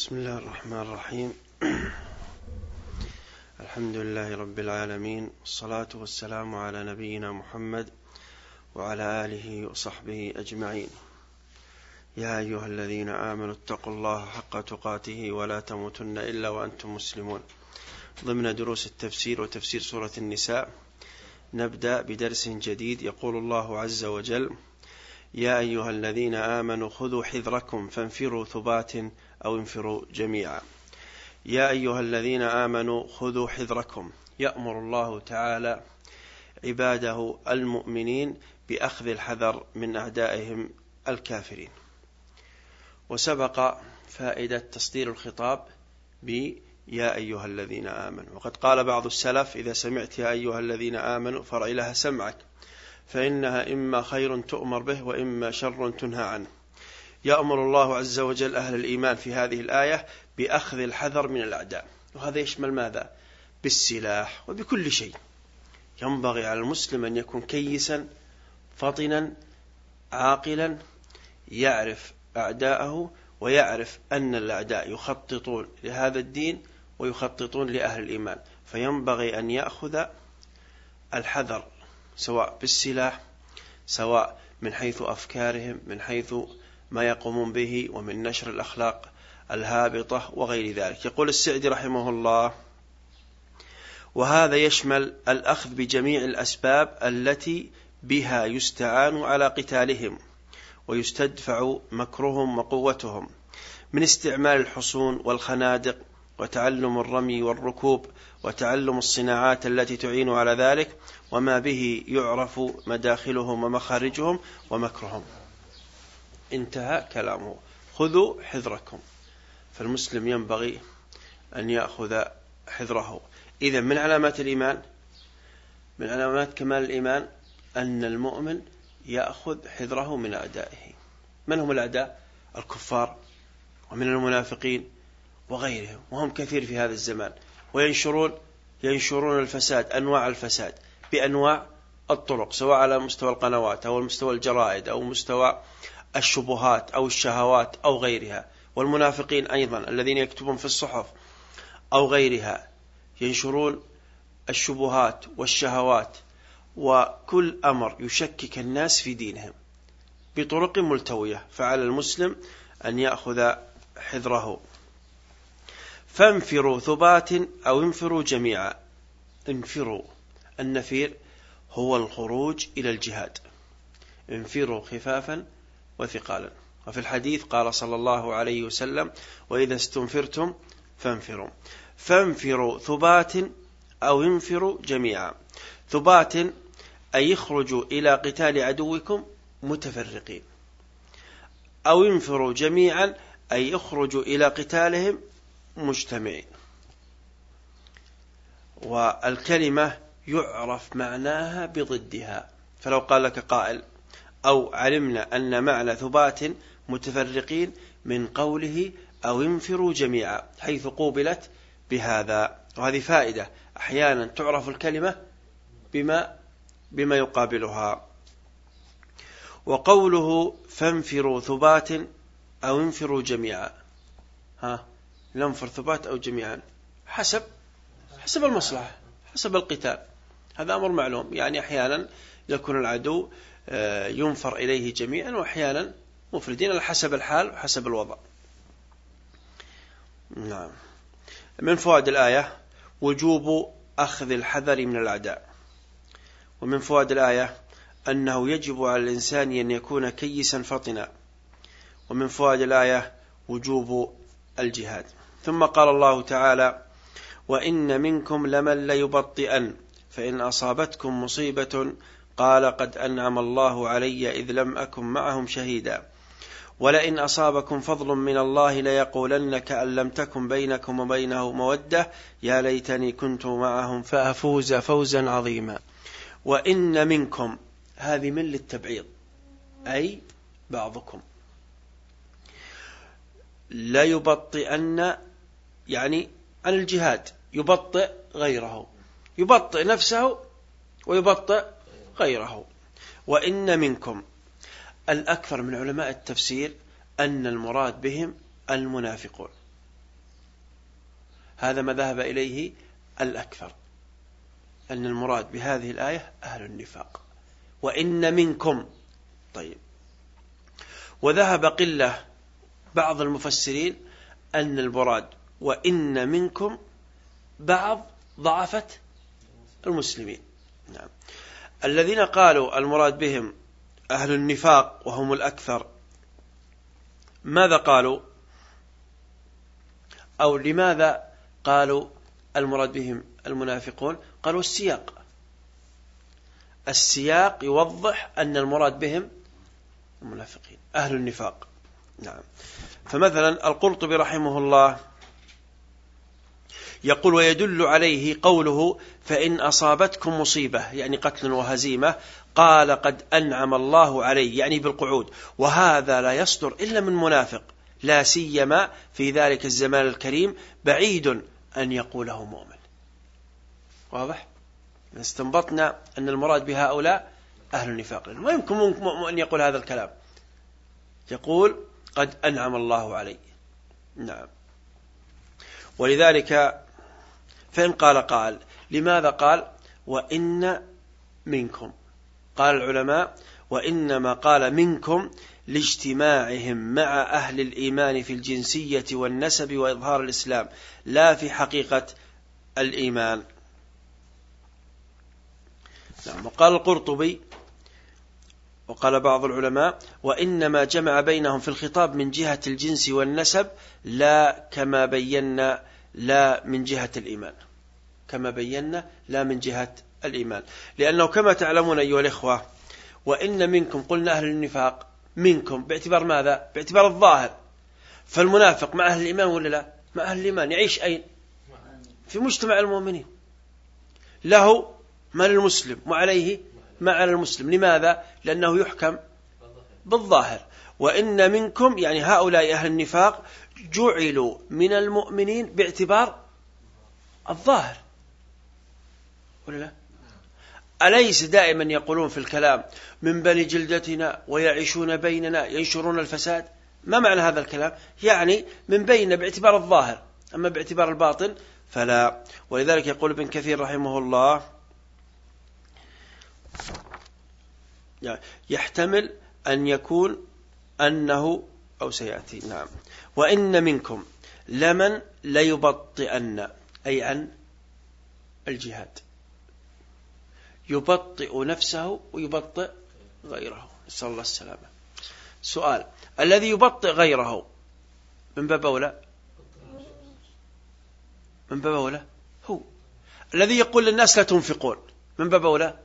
بسم الله الرحمن الرحيم. الحمد لله رب العالمين والصلاة والسلام على نبينا محمد وعلى آله وصحبه أجمعين. يا أيها الذين آمنوا اتقوا الله حق تقاته ولا تموتن إلا وأنتم مسلمون. ضمن دروس التفسير وتفسير سورة النساء نبدأ بدرس جديد يقول الله عز وجل يا أيها الذين آمنوا خذوا حذركم فانفروا ثبات أو انفروا جميعا. يا أيها الذين آمنوا خذوا حذركم. يأمر الله تعالى عباده المؤمنين بأخذ الحذر من أعدائهم الكافرين. وسبق فائدة تصدير الخطاب ب يا أيها الذين آمنوا. وقد قال بعض السلف إذا سمعت يا أيها الذين آمنوا فرأي لها سمعك فإنها إما خير تؤمر به وإما شر تنهى عنه. يأمر الله عز وجل أهل الإيمان في هذه الآية بأخذ الحذر من الأعداء. وهذا يشمل ماذا؟ بالسلاح وبكل شيء. ينبغي على المسلم أن يكون كيسا فطنا عاقلا يعرف أعداءه ويعرف أن الأعداء يخططون لهذا الدين ويخططون لأهل الإيمان. فينبغي أن يأخذ الحذر سواء بالسلاح سواء من حيث أفكارهم من حيث ما يقومون به ومن نشر الأخلاق الهابطة وغير ذلك. يقول السعدي رحمه الله وهذا يشمل الأخذ بجميع الأسباب التي بها يستعان على قتالهم ويستدفع مكرهم وقوتهم من استعمال الحصون والخنادق وتعلم الرمي والركوب وتعلم الصناعات التي تعين على ذلك وما به يعرف مداخلهم ومخارجهم ومكرهم. انتهى كلامه. خذوا حذركم. فالمسلم ينبغي أن يأخذ حذره. إذا من علامات الإيمان؟ من علامات كمال الإيمان أن المؤمن يأخذ حذره من أعدائه من هم الأعداء الكفار ومن المنافقين وغيرهم. وهم كثير في هذا الزمان. وينشرون ينشرون الفساد أنواع الفساد بأنواع الطرق سواء على مستوى القنوات أو مستوى الجرائد أو مستوى الشبهات أو الشهوات أو غيرها. والمنافقين أيضا الذين يكتبون في الصحف أو غيرها ينشرون الشبهات والشهوات وكل أمر يشكك الناس في دينهم بطرق ملتوية. فعلى المسلم أن يأخذ حذره. فانفروا ثبات أو انفروا جميعا. انفروا. النفير هو الخروج إلى الجهاد. انفروا خفافا وثقالا. وفي الحديث قال صلى الله عليه وسلم وإذا استنفرتم فانفروا. فانفروا ثبات أو انفروا جميعا. ثبات أي يخرجوا إلى قتال عدوكم متفرقين. أو انفروا جميعا أي يخرجوا إلى قتالهم مجتمعين. والكلمة يعرف معناها بضدها. فلو قال لك قائل أو علمنا أن معنى ثبات متفرقين من قوله أو انفروا جميعا حيث قوبلت بهذا. وهذه فائدة. أحيانا تعرف الكلمة بما بما يقابلها. وقوله فانفروا ثبات أو انفروا جميعا. ها ننفر ثبات أو جميعا. حسب حسب المصلحة حسب القتال. هذا أمر معلوم. يعني أحيانا يكون العدو ينفر إليه جميعا وأحيانا مفردين على حسب الحال وحسب الوضع. نعم. من فوائد الآية؟ وجوب أخذ الحذر من الأعداء. ومن فوائد الآية؟ أنه يجب على الإنسان أن يكون كيسا فطنا ومن فوائد الآية؟ وجوب الجهاد. ثم قال الله تعالى وإن منكم لمن ليبطئن فإن أصابتكم مصيبة قال قد أنعم الله علي إذ لم أكن معهم شهيدا. ولئن أصابكم فضل من الله ليقولن كأن لم تكن بينكم وبينه مودة. يا ليتني كنت معهم فأفوز فوزا عظيما. وإن منكم هذه من للتبعيض أي بعضكم. لا يبطئن يعني عن الجهاد يبطئ غيره يبطئ نفسه ويبطئ غيره. وإن منكم الأكثر من علماء التفسير أن المراد بهم المنافقون. هذا ما ذهب إليه الأكثر أن المراد بهذه الآية أهل النفاق. وإن منكم طيب وذهب قلة بعض المفسرين أن المراد وإن منكم بعض ضعفة المسلمين. نعم. الذين قالوا المراد بهم أهل النفاق وهم الأكثر ماذا قالوا؟ أو لماذا قالوا المراد بهم المنافقون؟ قالوا السياق. السياق يوضح أن المراد بهم المنافقين أهل النفاق. نعم. فمثلا القرطبي رحمه الله يقول ويدل عليه قوله فإن أصابتكم مصيبة يعني قتل وهزيمة قال قد أنعم الله علي يعني بالقعود. وهذا لا يصدر إلا من منافق لا سيما في ذلك الزمان الكريم بعيد أن يقوله مؤمن. واضح؟ استنبطنا أن المراد بهؤلاء أهل النفاق. ما يمكن أن يقول هذا الكلام. يقول قد أنعم الله علي. نعم. ولذلك فإن قال قال. لماذا قال؟ وإن منكم. قال العلماء وإنما قال منكم لاجتماعهم مع أهل الإيمان في الجنسية والنسب وإظهار الإسلام لا في حقيقة الإيمان. نعم وقال القرطبي وقال بعض العلماء وإنما جمع بينهم في الخطاب من جهة الجنس والنسب لا كما بينا لا من جهة الإيمان. كما بينا لا من جهة الإيمان. لأنه كما تعلمون أيها الإخوة وإن منكم قلنا أهل النفاق منكم باعتبار ماذا؟ باعتبار الظاهر. فالمنافق مع أهل الإيمان ولا لا؟ مع أهل الإيمان. يعيش أين؟ في مجتمع المؤمنين. له ما للمسلم وعليه ما على المسلم. لماذا؟ لأنه يحكم بالظاهر. وإن منكم يعني هؤلاء أهل النفاق جعلوا من المؤمنين باعتبار الظاهر. ولا لا؟ أليس دائما يقولون في الكلام من بني جلدتنا ويعيشون بيننا ينشرون الفساد؟ ما معنى هذا الكلام؟ يعني من بيننا باعتبار الظاهر أما باعتبار الباطن فلا. ولذلك يقول ابن كثير رحمه الله يحتمل أن يكون أنه أو سيأتي. نعم. وإن منكم لمن ليبطئن أي عن الجهاد. يبطئ نفسه ويبطئ غيره. نسأل الله السلامة. سؤال. الذي يبطئ غيره من باب أولى؟ من باب أولى؟ هو. الذي يقول للناس لا تنفقون من باب أولى؟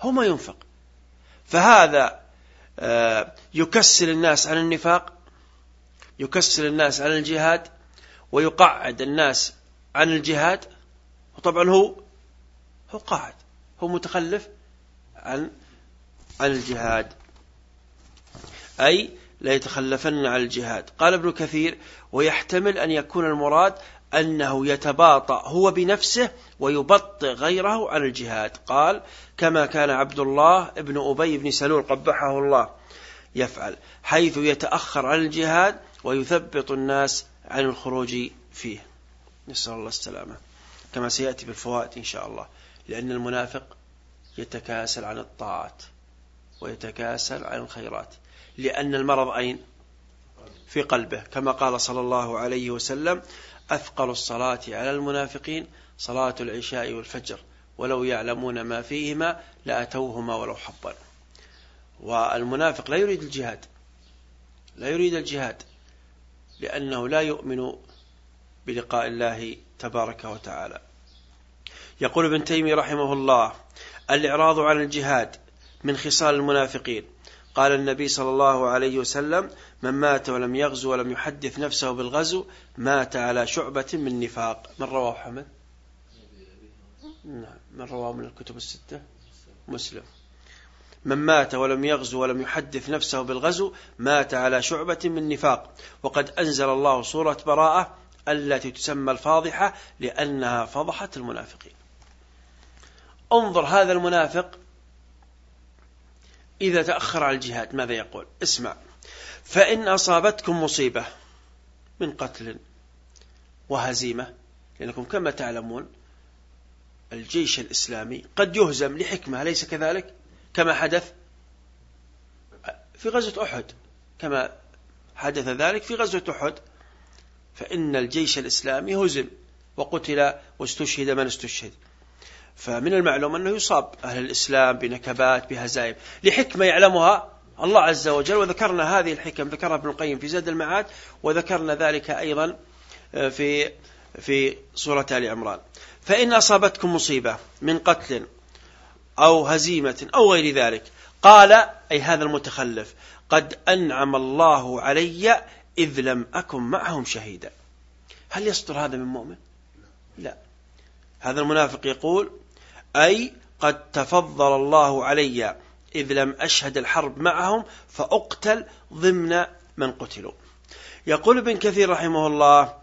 هو ما ينفق. فهذا آه، يكسل الناس عن النفاق يكسل الناس عن الجهاد ويقعد الناس عن الجهاد وطبعا هو هو قاعد هو متخلف عن عن الجهاد. أي لا يتخلفن عن الجهاد. قال ابن كثير ويحتمل أن يكون المراد أنه يتباطأ هو بنفسه ويبطئ غيره عن الجهاد. قال كما كان عبد الله ابن أبي بن سلول قبحه الله يفعل حيث يتأخر عن الجهاد ويثبط الناس عن الخروج فيه. نسأل الله السلامة. كما سيأتي بالفوائد إن شاء الله. لأن المنافق يتكاسل عن الطاعات ويتكاسل عن الخيرات. لأن المرض أين؟ في قلبه. كما قال صلى الله عليه وسلم أثقل الصلاة على المنافقين صلاة العشاء والفجر ولو يعلمون ما فيهما لأتوهما ولو حبا. والمنافق لا يريد الجهاد لا يريد الجهاد لأنه لا يؤمن بلقاء الله تبارك وتعالى. يقول ابن تيمية رحمه الله الإعراض عن الجهاد من خصال المنافقين. قال النبي صلى الله عليه وسلم من مات ولم يغزو ولم يحدث نفسه بالغزو مات على شعبة من نفاق. من رواه حمد نعم من رواه من الكتب الستة؟ مسلم. من مات ولم يغزو ولم يحدث نفسه بالغزو مات على شعبة من نفاق. وقد أنزل الله سورة براءة التي تسمى الفاضحة لأنها فضحت المنافقين. انظر هذا المنافق إذا تأخر على الجهاد ماذا يقول؟ اسمع. فإن أصابتكم مصيبة من قتل وهزيمة لأنكم كما تعلمون الجيش الإسلامي قد يهزم لحكمة أليس كذلك؟ كما حدث في غزوة أحد. كما حدث ذلك في غزوة أحد. فإن الجيش الإسلامي هزم وقتل واستشهد من استشهد. فمن المعلوم أنه يصاب أهل الإسلام بنكبات بهزائم لحكمة يعلمها الله عز وجل وذكرنا هذه الحكم ذكرها ابن القيم في زاد المعاد وذكرنا ذلك أيضا آه، في في سورة آل عمران. فإن أصابتكم مصيبة من قتل أو هزيمة أو غير ذلك قال أي هذا المتخلف قد أنعم الله علي إذ لم أكن معهم شهيدا. هل يصدر هذا من مؤمن؟ لا. هذا المنافق يقول أي قد تفضل الله علي إذ لم أشهد الحرب معهم فأقتل ضمن من قتلوا. يقول ابن كثير رحمه الله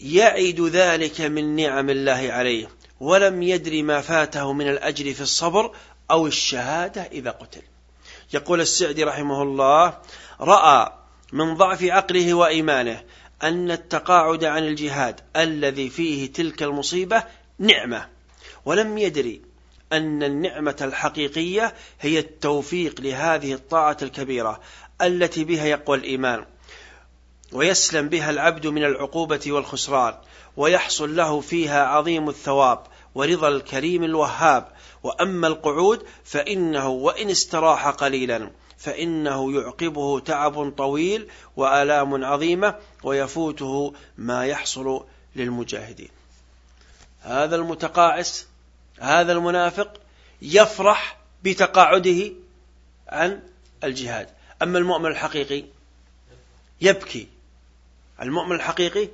يعد ذلك من نعم الله عليه ولم يدري ما فاته من الأجر في الصبر أو الشهادة إذا قتل. يقول السعدي رحمه الله رأى من ضعف عقله وإيمانه أن التقاعد عن الجهاد الذي فيه تلك المصيبة نعمة ولم يدري أن النعمة الحقيقية هي التوفيق لهذه الطاعة الكبيرة التي بها يقوى الإيمان ويسلم بها العبد من العقوبة والخسران ويحصل له فيها عظيم الثواب ورضا الكريم الوهاب. وأما القعود فإنه وإن استراح قليلا فإنه يعقبه تعب طويل وآلام عظيمة ويفوته ما يحصل للمجاهدين. هذا المتقاعس هذا المنافق يفرح بتقاعده عن الجهاد. أما المؤمن الحقيقي يبكي. المؤمن الحقيقي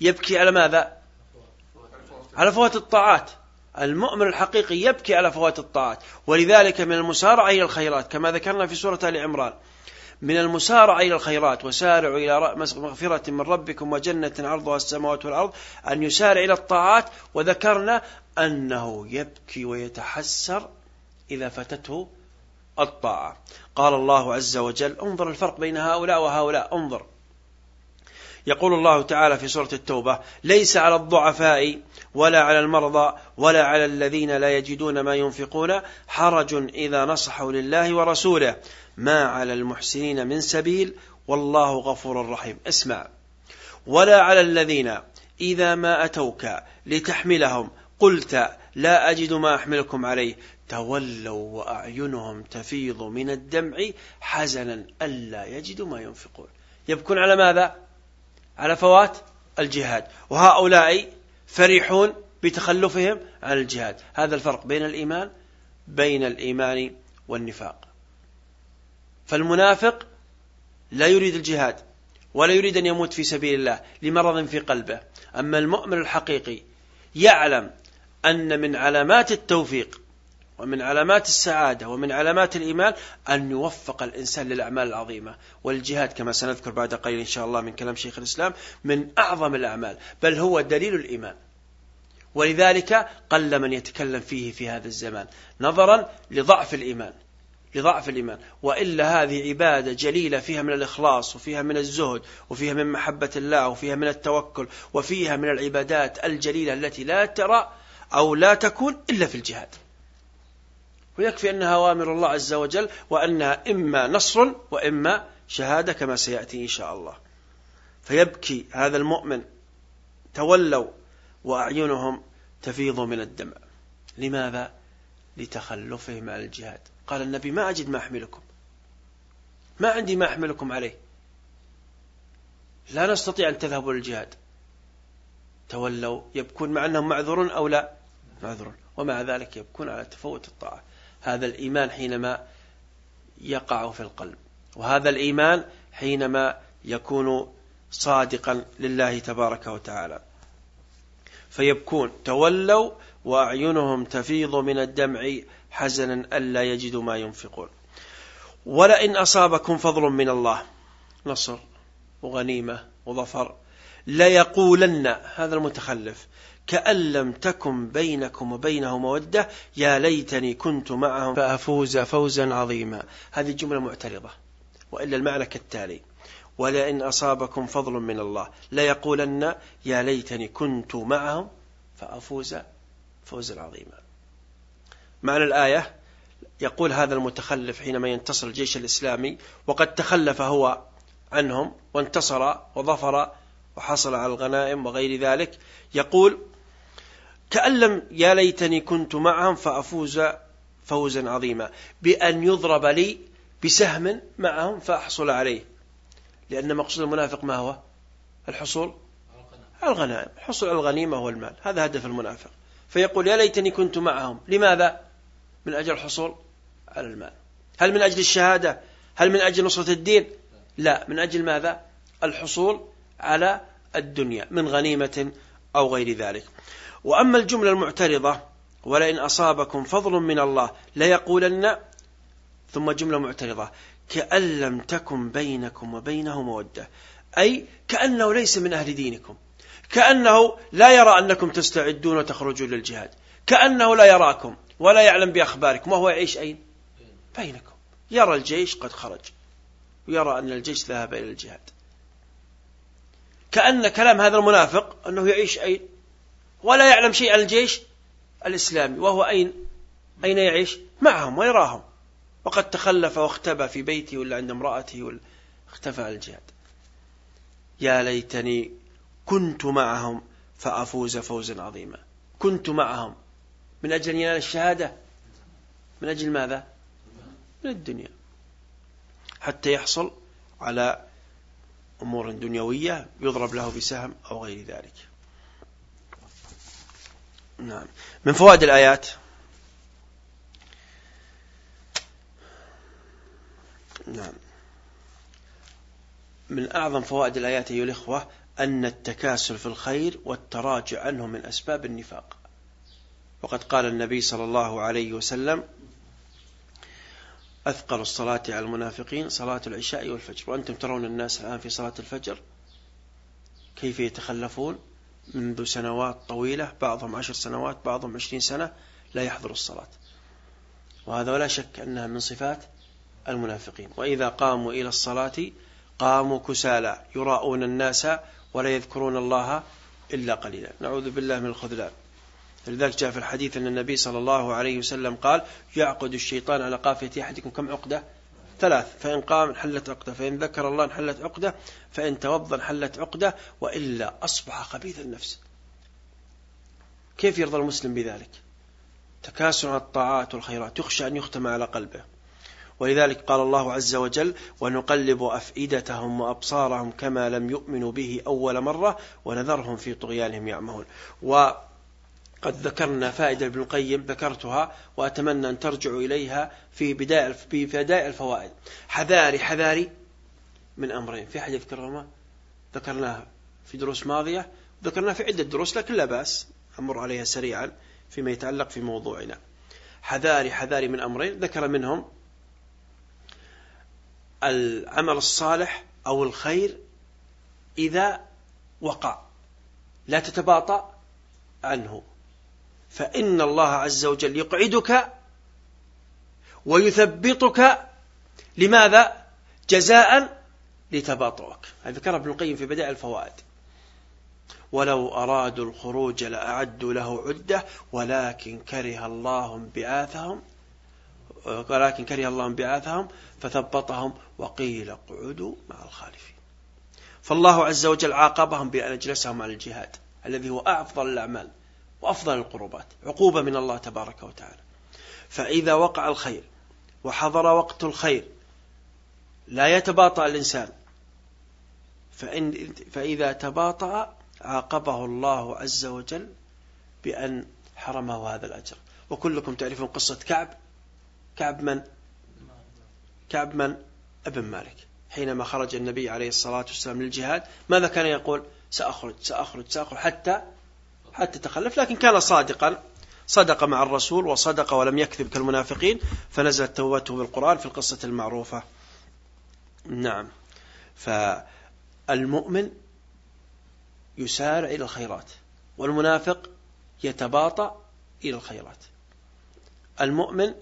يبكي على ماذا؟ على فوات الطاعات. المؤمن الحقيقي يبكي على فوات الطاعات. ولذلك من المسارعة إلى الخيرات كما ذكرنا في سورة آل عمران من المسارعة إلى الخيرات وسارعوا إلى مغفرة من ربكم وجنة عرضها السماوات والأرض أن يسارع إلى الطاعات. وذكرنا أنه يبكي ويتحسر إذا فتته الطاعة. قال الله عز وجل انظر الفرق بين هؤلاء وهؤلاء انظر. يقول الله تعالى في سورة التوبة ليس على الضعفاء ولا على المرضى ولا على الذين لا يجدون ما ينفقون حرج إذا نصحوا لله ورسوله. ما على المحسنين من سبيل والله غفور رحيم. اسمع. ولا على الذين إذا ما أتوك لتحملهم قلت لا أجد ما أحملكم عليه. تولوا وأعينهم تفيض من الدمع حزنا ألا يجدوا ما ينفقون. يبكون على ماذا؟ على فوات الجهاد. وهؤلاء فرحون بتخلفهم عن الجهاد. هذا الفرق بين الإيمان بين الإيمان والنفاق. فالمنافق لا يريد الجهاد ولا يريد أن يموت في سبيل الله لمرض في قلبه. أما المؤمن الحقيقي يعلم أن من علامات التوفيق ومن علامات السعادة ومن علامات الإيمان أن يوفق الإنسان للأعمال العظيمة. والجهاد كما سنذكر بعد قليل إن شاء الله من كلام شيخ الإسلام من أعظم الأعمال بل هو دليل الإيمان. ولذلك قل من يتكلم فيه في هذا الزمان نظرا لضعف الإيمان لضعف الإيمان. وإلا هذه عبادة جليلة فيها من الإخلاص وفيها من الزهد وفيها من محبة الله وفيها من التوكل وفيها من العبادات الجليلة التي لا ترى أو لا تكون إلا في الجهاد. ويكفي أنها أوامر الله عز وجل وأنها إما نصر وإما شهادة كما سيأتي إن شاء الله. فيبكي هذا المؤمن تولوا وأعينهم تفيض من الدمع لماذا؟ لتخلفهم عن الجهاد. قال النبي ما أجد ما أحملكم. ما عندي ما أحملكم عليه. لا نستطيع أن تذهبوا للجهاد. تولوا يبكون مع أنهم معذورون أو لا؟ معذورون. ومع ذلك يبكون على تفوت الطاعة. هذا الإيمان حينما يقع في القلب. وهذا الإيمان حينما يكون صادقا لله تبارك وتعالى. فيبكون. تولوا وأعينهم تفيض من الدمع حزنا ألا يجدوا ما ينفقون. ولئن أصابكم فضل من الله. نصر وغنيمة وظفر ليقولن هذا المتخلف كأن لم تكن بينكم وبينه مودة يا ليتني كنت معهم فأفوز فوزا عظيما. هذه جملة معترضة وإلا المعنى كالتالي ولئن أصابكم فضل من الله ليقولن يا ليتني كنت معهم فأفوز فوزا عظيما. معنى الآية يقول هذا المتخلف حينما ينتصر الجيش الإسلامي وقد تخلف هو عنهم وانتصر وظفر وحصل على الغنائم وغير ذلك يقول كأن لم يا ليتني كنت معهم فأفوز فوزا عظيما بأن يضرب لي بسهم معهم فأحصل عليه. لأن مقصود المنافق ما هو؟ الحصول على الغنائم. الحصول على الغنيمة والمال هذا هدف المنافق. فيقول يا ليتني كنت معهم. لماذا؟ من أجل الحصول على المال. هل من أجل الشهادة؟ هل من أجل نصرة الدين؟ لا. من أجل ماذا؟ الحصول على الدنيا من غنيمة أو غير ذلك. وأما الجملة المعترضة ولئن أصابكم فضل من الله ليقولن ثم جملة معترضة كأن لم تكن بينكم وبينه مودة أي كأنه ليس من أهل دينكم. كأنه لا يرى أنكم تستعدون وتخرجون للجهاد. كأنه لا يراكم ولا يعلم بأخباركم. وهو يعيش أين؟ بينكم. يرى الجيش قد خرج. ويرى أن الجيش ذهب إلى الجهاد. كأن كلام هذا المنافق أنه يعيش أين؟ ولا يعلم شيء عن الجيش الإسلامي وهو أين؟ أين يعيش؟ معهم ويراهم. وقد تخلف واختبى في بيته ولا عند امرأته ولا اختفى عن الجهاد. يا ليتني كنت معهم فأفوز فوزا عظيما. كنت معهم. من أجل أن ينال الشهادة؟ من أجل ماذا؟ من الدنيا. حتى يحصل على أمور دنيوية يضرب له بسهم أو غير ذلك. نعم. من فوائد الآيات؟ نعم. من أعظم فوائد الآيات أيها الإخوة أن التكاسل في الخير والتراجع عنه من أسباب النفاق. وقد قال النبي صلى الله عليه وسلم أثقل الصلاة على المنافقين صلاة العشاء والفجر. وأنتم ترون الناس الآن في صلاة الفجر كيف يتخلفون منذ سنوات طويلة بعضهم عشر سنوات بعضهم عشرين سنة لا يحضر الصلاة. وهذا ولا شك أنها من صفات المنافقين. وإذا قاموا إلى الصلاة قاموا كسالى يراءون الناس ولا يذكرون الله إلا قليلا. نعوذ بالله من الخذلان. لذلك جاء في الحديث أن النبي صلى الله عليه وسلم قال يعقد الشيطان على قافية أحدكم كم عقدة؟ ثلاث. فإن قام انحلت عقدة فإن ذكر الله انحلت عقدة فإن توضى انحلت عقدة وإلا أصبح خبيث النفس. كيف يرضى المسلم بذلك؟ تكاسل الطاعات والخيرات يخشى أن يختم على قلبه. ولذلك قال الله عز وجل ونقلب أفئدتهم وأبصارهم كما لم يؤمنوا به أول مرة ونذرهم في طغيانهم يعمهون. وقد ذكرنا فائدة ابن القيم ذكرتها وأتمنى أن ترجعوا إليها في بداية في بداية الفوائد. حذاري حذاري من أمرين. في حديث كرمة ذكرناها في دروس ماضية ذكرناها في عدة دروس لكن لا بأس أمر عليها سريعا فيما يتعلق في موضوعنا. حذاري حذاري من أمرين. ذكر منهم العمل الصالح أو الخير إذا وقع. لا تتباطأ عنه. فإن الله عز وجل يقعدك ويثبطك. لماذا؟ جزاء لتباطؤك. هذا ذكر ابن القيم في بدائع الفوائد. ولو أرادوا الخروج لأعدوا له عدة ولكن كره الله انبعاثهم ولكن كره الله انبعاثهم فثبطهم وقيل اقعدوا مع الخالفين. فالله عز وجل عاقبهم بأن أجلسهم على الجهاد الذي هو أفضل الأعمال. وأفضل القربات عقوبة من الله تبارك وتعالى. فإذا وقع الخير وحضر وقت الخير لا يتباطأ الإنسان فإن فإذا تباطأ عاقبه الله عز وجل بأن حرمه هذا الأجر. وكلكم تعرفون قصة كعب. كعب من؟ كعب من؟ ابن مالك. حينما خرج النبي عليه الصلاة والسلام للجهاد ماذا كان يقول؟ سأخرج سأخرج سأخرج حتى حتى تخلف لكن كان صادقا صدق مع الرسول وصدق ولم يكذب كالمنافقين فنزلت توبته بالقرآن في القصة المعروفة. نعم. فالمؤمن يسارع إلى الخيرات والمنافق يتباطأ إلى الخيرات. المؤمن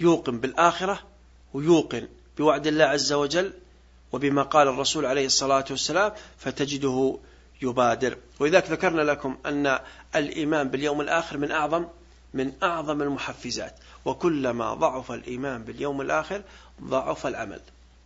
يوقن بالآخرة ويوقن بوعد الله عز وجل وبما قال الرسول عليه الصلاة والسلام فتجده يبادر. ولذلك ذكرنا لكم أن الإيمان باليوم الآخر من أعظم من أعظم المحفزات. وكلما ضعف الإيمان باليوم الآخر ضعف العمل.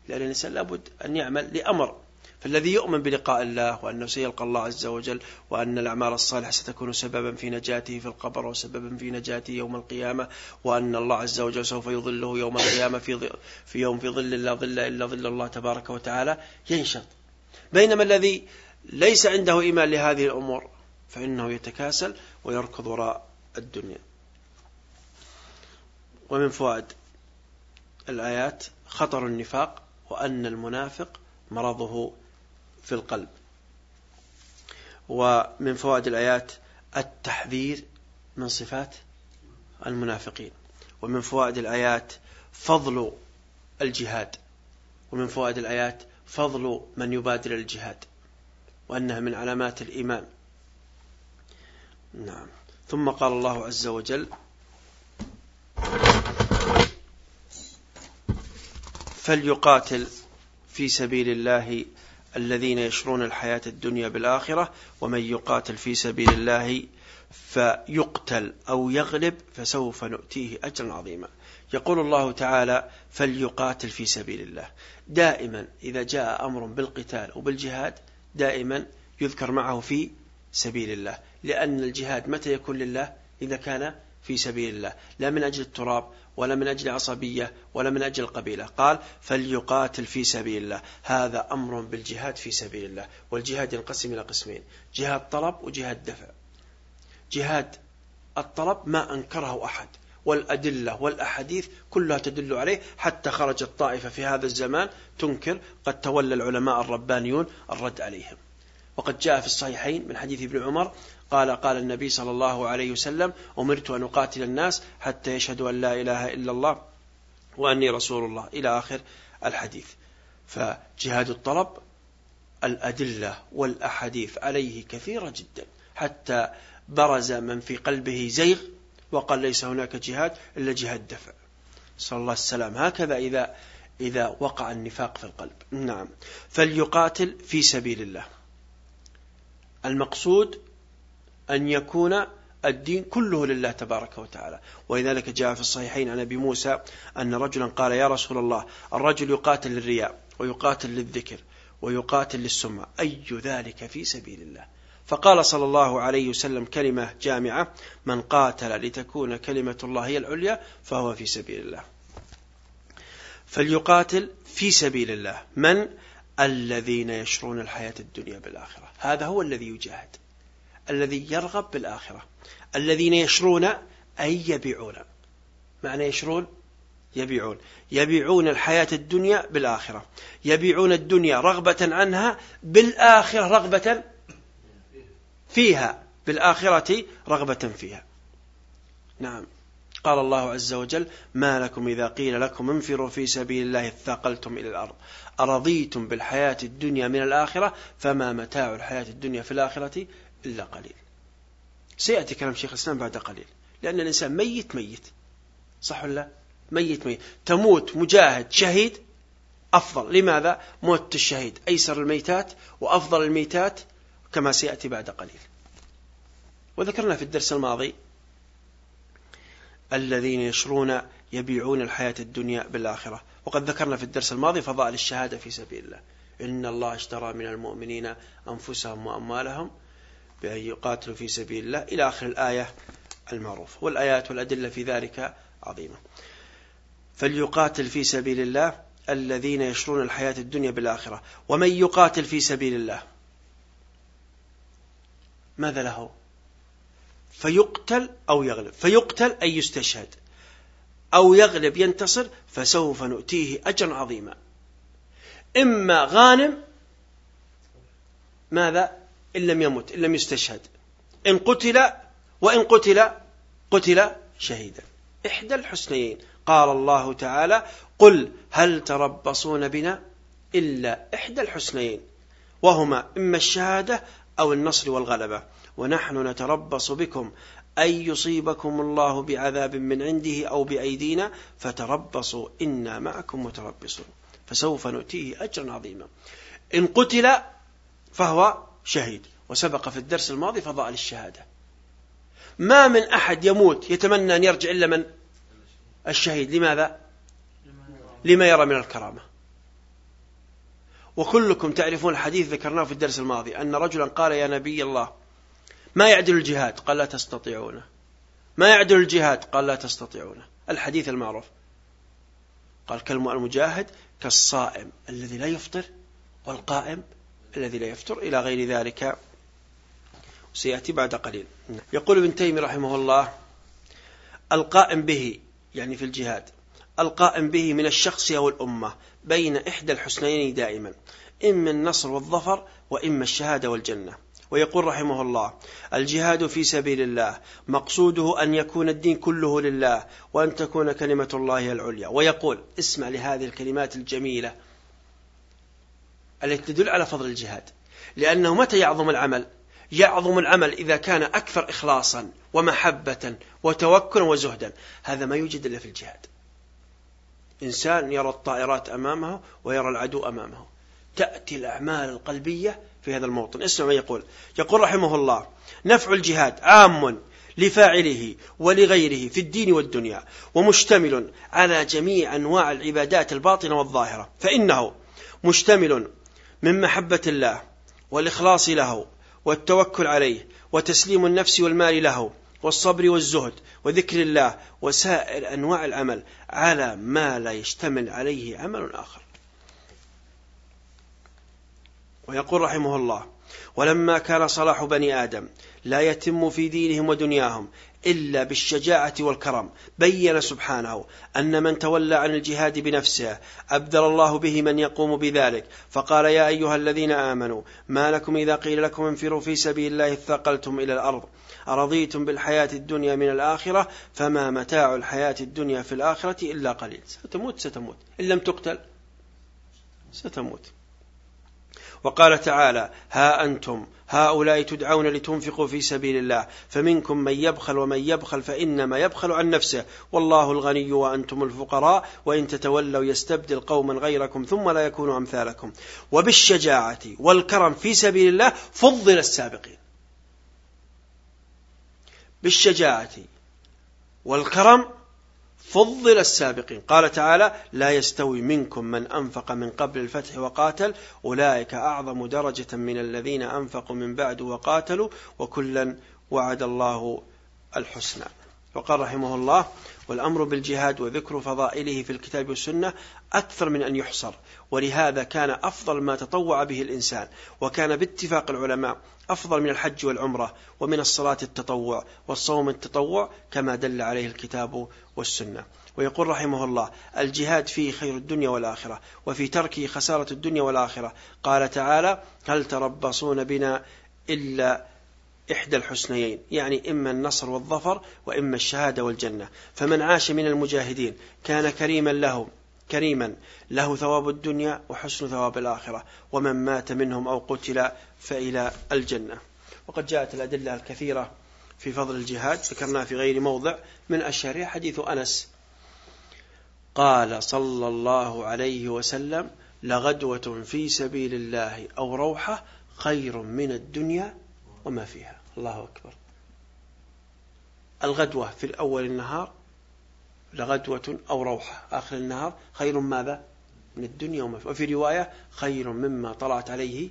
لأن الإنسان لابد أن يعمل لأمر. فالذي يؤمن بلقاء الله وأنه سيلقى الله عز وجل وأن الأعمال الصالحة ستكون سببا في نجاته في القبر وسببا في نجاته يوم القيامة وأن الله عز وجل سوف يظله يوم القيامة في, في يوم في ظل لا ظل إلا ظل الله تبارك وتعالى ينشط. بينما الذي ليس عنده إيمان لهذه الأمور فإنه يتكاسل ويركض وراء الدنيا. ومن فوائد الآيات خطر النفاق وأن المنافق مرضه في القلب. ومن فوائد الآيات التحذير من صفات المنافقين. ومن فوائد الآيات فضل الجهاد. ومن فوائد الآيات فضل من يبادر الجهاد. وأنها من علامات الإيمان. نعم. ثم قال الله عز وجل فليقاتل في سبيل الله الذين يشرون الحياة الدنيا بالآخرة ومن يقاتل في سبيل الله فيقتل أو يغلب فسوف نؤتيه أجرا عظيما. يقول الله تعالى فليقاتل في سبيل الله. دائما إذا جاء أمر بالقتال وبالجهاد دائما يذكر معه في سبيل الله. لأن الجهاد متى يكون لله؟ إذا كان في سبيل الله. لا من أجل التراب ولا من أجل عصبية ولا من أجل قبيلة. قال فليقاتل في سبيل الله. هذا أمر بالجهاد في سبيل الله. والجهاد ينقسم إلى قسمين جهاد طلب وجهاد دفع. جهاد الطلب ما أنكره أحد. والأدلة والأحاديث كلها تدل عليه. حتى خرجت طائفة في هذا الزمان تنكر قد تولى العلماء الربانيون الرد عليهم. وقد جاء في الصحيحين من حديث ابن عمر قال قال النبي صلى الله عليه وسلم أمرت أن أقاتل الناس حتى يشهدوا أن لا إله إلا الله وأني رسول الله. إلى آخر الحديث. فجهاد الطلب الأدلة والأحاديث عليه كثيرة جدا. حتى برز من في قلبه زيغ وقال ليس هناك جهاد إلا جهاد دفع. صلى الله السلام هكذا إذا إذا وقع النفاق في القلب. نعم. فليقاتل في سبيل الله. المقصود أن يكون الدين كله لله تبارك وتعالى. ولذلك جاء في الصحيحين عن أبي موسى أن رجلا قال يا رسول الله الرجل يقاتل للرياء ويقاتل للذكر ويقاتل للسمعة. أي ذلك في سبيل الله؟ فقال صلى الله عليه وسلم كلمة جامعة من قاتل لتكون كلمة الله هي العليا فهو في سبيل الله. فليقاتل في سبيل الله من؟ الذين يشرون الحياة الدنيا بالآخرة. هذا هو الذي يجاهد الذي يرغب بالآخرة. الذين يشرون أي يبيعون. معنى يشرون؟ يبيعون. يبيعون الحياة الدنيا بالآخرة. يبيعون الدنيا رغبة عنها بالآخرة رغبة فيها بالآخرة رغبة فيها. نعم. قال الله عز وجل ما لكم إذا قيل لكم انفروا في سبيل الله اثاقلتم إلى الأرض. أرضيتم بالحياة الدنيا من الآخرة فما متاع الحياة الدنيا في الآخرة إلا قليل. سيأتي كلام شيخ الإسلام بعد قليل. لأن الإنسان ميت ميت. صح ولا ميت ميت. تموت مجاهد شهيد أفضل. لماذا؟ موت الشهيد. أيسر الميتات وأفضل الميتات كما سيأتي بعد قليل. وذكرنا في الدرس الماضي الذين يشرون يبيعون الحياة الدنيا بالآخرة. وقد ذكرنا في الدرس الماضي فضائل الشهادة في سبيل الله. إن الله اشترى من المؤمنين أنفسهم وأموالهم بأن يقاتلوا في سبيل الله إلى آخر الآية المعروفة. والآيات والأدلة في ذلك عظيمة. فليقاتل في سبيل الله الذين يشرون الحياة الدنيا بالآخرة. ومن يقاتل في سبيل الله ماذا له؟ فيقتل أو يغلب. فيقتل أي يستشهد. أو يغلب ينتصر فسوف نؤتيه أجرا عظيما. إما غانم ماذا؟ إن لم يمت إن لم يستشهد. إن قتل وإن قتل قتل شهيدا. إحدى الحسنيين. قال الله تعالى قل هل تربصون بنا إلا إحدى الحسنيين. وهما إما الشهادة أو النصر والغلبة. ونحن نتربص بكم أن يصيبكم الله بعذاب من عنده أو بأيدينا فتربصوا إنا معكم متربصون. فسوف نؤتيه أجرا عظيما. إن قتل فهو شهيد وسبق في الدرس الماضي فضاء للشهادة. ما من أحد يموت يتمنى أن يرجع إلا من؟ الشهيد. لماذا؟ لما يرى من الكرامة. وكلكم تعرفون الحديث ذكرناه في الدرس الماضي أن رجلا قال يا نبي الله ما يعدل الجهاد؟ قال لا تستطيعونه ما يعدل الجهاد؟ قال لا تستطيعونه الحديث المعروف. قال كالمجاهد كالصائم الذي لا يفطر والقائم الذي لا يفطر إلى غير ذلك. سيأتي بعد قليل. يقول ابن تيمي رحمه الله القائم به يعني في الجهاد القائم به من الشخص أو الأمة بين إحدى الحسنين دائما إما النصر والظفر وإما الشهادة والجنة. ويقول رحمه الله الجهاد في سبيل الله مقصوده أن يكون الدين كله لله وأن تكون كلمة الله العليا. ويقول اسمع لهذه الكلمات الجميلة التي تدل على فضل الجهاد. لأنه متى يعظم العمل؟ يعظم العمل إذا كان أكثر إخلاصا ومحبة وتوكلا وزهدا. هذا ما يوجد إلا في الجهاد. إنسان يرى الطائرات أمامه ويرى العدو أمامه. تأتي الأعمال القلبية في هذا الموطن. اسمع ما يقول. يقول رحمه الله نفع الجهاد عام لفاعله ولغيره في الدين والدنيا ومشتمل على جميع أنواع العبادات الباطنة والظاهرة. فإنه مشتمل من محبة الله والإخلاص له والتوكل عليه وتسليم النفس والمال له والصبر والزهد وذكر الله وسائر أنواع العمل على ما لا يشتمل عليه عمل آخر. ويقول رحمه الله ولما كان صلاح بني آدم لا يتم في دينهم ودنياهم إلا بالشجاعة والكرم بين سبحانه أن من تولى عن الجهاد بنفسه أبدل الله به من يقوم بذلك. فقال يا أيها الذين آمنوا ما لكم إذا قيل لكم انفروا في سبيل الله اثقلتم إلى الأرض أرضيتم بالحياة الدنيا من الآخرة فما متاع الحياة الدنيا في الآخرة إلا قليل. ستموت ستموت. إن لم تقتل ستموت. وقال تعالى ها أنتم هؤلاء تدعون لتنفقوا في سبيل الله فمنكم من يبخل ومن يبخل فإنما يبخل عن نفسه. والله الغني وأنتم الفقراء وإن تتولوا يستبدل قوما غيركم ثم لا يكونوا أمثالكم. وبالشجاعة والكرم في سبيل الله فضل السابقين. بالشجاعة والكرم فضل السابقين. قال تعالى لا يستوي منكم من أنفق من قبل الفتح وقاتل أولئك أعظم درجة من الذين أنفقوا من بعد وقاتلوا وكلا وعد الله الحسنى. وقال رحمه الله والأمر بالجهاد وذكر فضائله في الكتاب والسنة أكثر من أن يحصر ولهذا كان أفضل ما تطوع به الإنسان وكان باتفاق العلماء أفضل من الحج والعمرة ومن الصلاة التطوع والصوم التطوع كما دل عليه الكتاب والسنة. ويقول رحمه الله الجهاد فيه خير الدنيا والآخرة وفي تركه خسارة الدنيا والآخرة. قال تعالى هل تربصون بنا إلا إحدى الحسنيين يعني إما النصر والظفر وإما الشهادة والجنة. فمن عاش من المجاهدين كان كريما له كريما له ثواب الدنيا وحسن ثواب الآخرة. ومن مات منهم أو قتل فإلى الجنة. وقد جاءت الأدلة الكثيرة في فضل الجهاد ذكرنا في غير موضع من أشهرها حديث أنس. قال صلى الله عليه وسلم لغدوة في سبيل الله أو روحة خير من الدنيا وما فيها. الله أكبر. الغدوة في الأول النهار لغدوة أو روحة. آخر النهار خير ماذا؟ من الدنيا وما فيها. وفي رواية خير مما طلعت عليه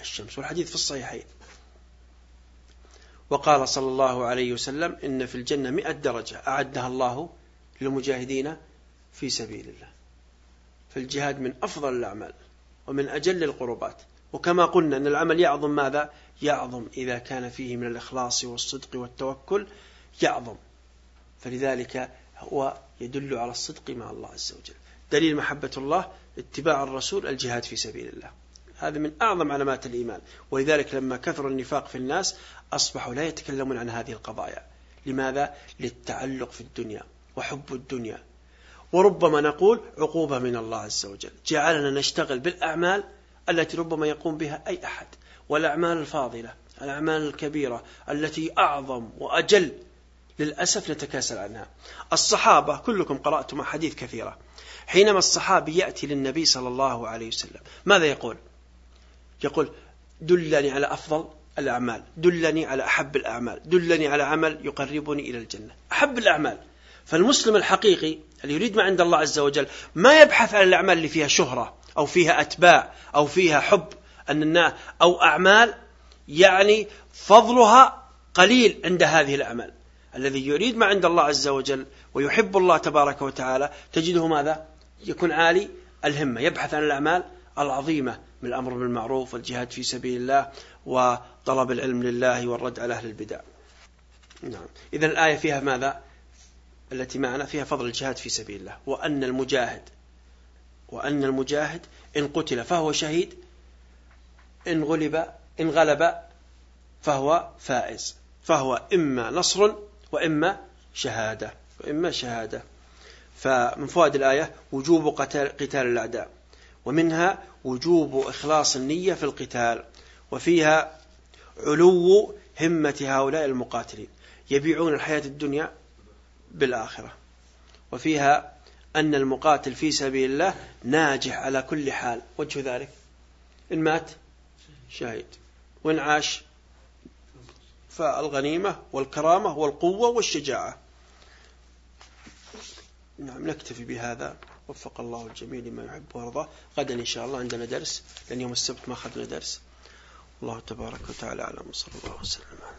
الشمس. والحديث في الصحيحين. وقال صلى الله عليه وسلم إن في الجنة مئة درجة. أعدها الله للمجاهدين في سبيل الله. فالجهاد من أفضل الأعمال ومن أجل القربات. وكما قلنا أن العمل يعظم ماذا؟ يعظم إذا كان فيه من الإخلاص والصدق والتوكل يعظم. فلذلك هو يدل على الصدق مع الله عز وجل. دليل محبة الله اتباع الرسول الجهاد في سبيل الله. هذا من أعظم علامات الإيمان. ولذلك لما كثر النفاق في الناس أصبحوا لا يتكلمون عن هذه القضايا. لماذا؟ للتعلق في الدنيا وحب الدنيا. وربما نقول عقوبة من الله عز وجل. جعلنا نشتغل بالأعمال التي ربما يقوم بها أي أحد. والأعمال الفاضلة الأعمال الكبيرة التي أعظم وأجل. للأسف نتكاسل عنها. الصحابة كلكم قرأتم أحاديث كثيرة. حينما الصحابي يأتي للنبي صلى الله عليه وسلم ماذا يقول؟ يقول دلني على أفضل الأعمال دلني على أحب الأعمال دلني على عمل يقربني إلى الجنة أحب الأعمال. فالمسلم الحقيقي اللي يريد ما عند الله عز وجل ما يبحث عن الأعمال اللي فيها شهرة أو فيها أتباع أو فيها حب أن الناس أو أعمال يعني فضلها قليل عند هذه الأعمال. الذي يريد ما عند الله عز وجل ويحب الله تبارك وتعالى تجده ماذا؟ يكون عالي الهمة يبحث عن الأعمال العظيمة من الأمر بالمعروف والجهاد في سبيل الله وطلب العلم لله والرد على أهل البدع. نعم. إذا الآية فيها ماذا؟ التي معنا فيها فضل الجهاد في سبيل الله. وأن المجاهد وأن المجاهد إن قتل فهو شهيد إن غلب إن غلب فهو فائز. فهو إما نصر وإما شهادة وإما شهادة. فمن فوائد الآية وجوب قتال, الأعداء. ومنها وجوب إخلاص النية في القتال. وفيها علو همة هؤلاء المقاتلين. يبيعون الحياة الدنيا بالآخرة. وفيها أن المقاتل في سبيل الله ناجح على كل حال. وجه ذلك. إن مات شهيد وإن عاش فالغنيمة والكرامة والقوة والشجاعة. نعم نكتفي بهذا. وفق الله الجميع لما يحب ويرضى. غدا إن شاء الله عندنا درس لأن يوم السبت ما أخذنا درس. الله تبارك وتعالى أعلم. وصلى الله وسلم. على